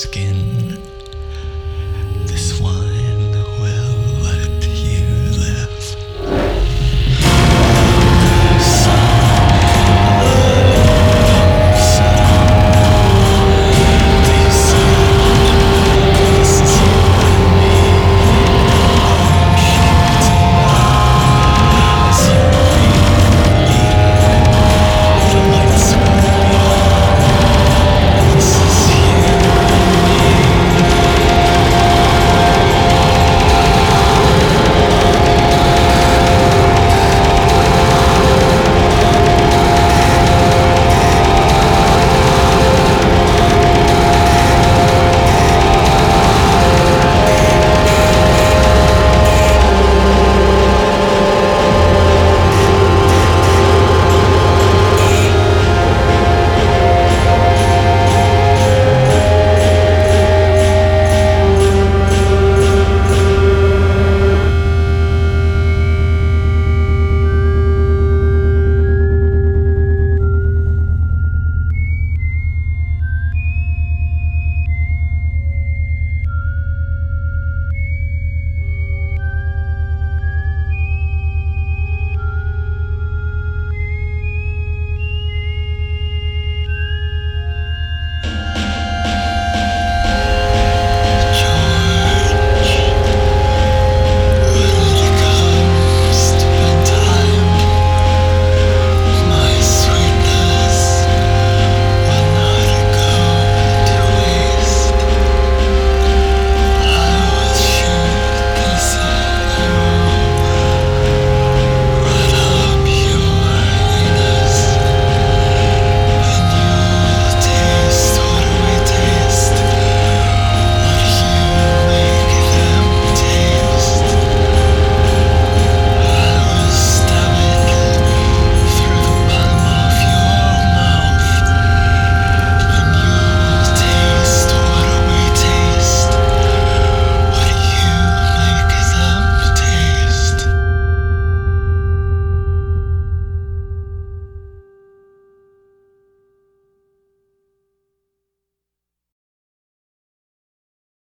skin.